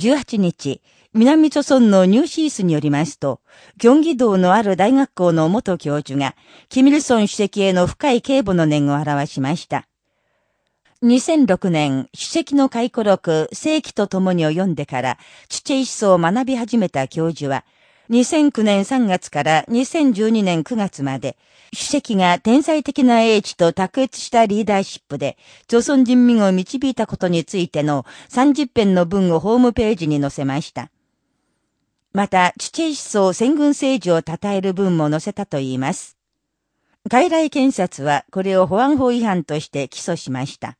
18日、南朝村のニューシースによりますと、京畿道のある大学校の元教授が、キミルソン主席への深い警護の念を表しました。2006年、主席の回顧録、世紀と共にを読んでから、チュチェイ思想を学び始めた教授は、2009年3月から2012年9月まで、主席が天才的な英知と卓越したリーダーシップで、朝鮮人民を導いたことについての30編の文をホームページに載せました。また、チュチェイ思想戦軍政治を称える文も載せたといいます。海来検察はこれを保安法違反として起訴しました。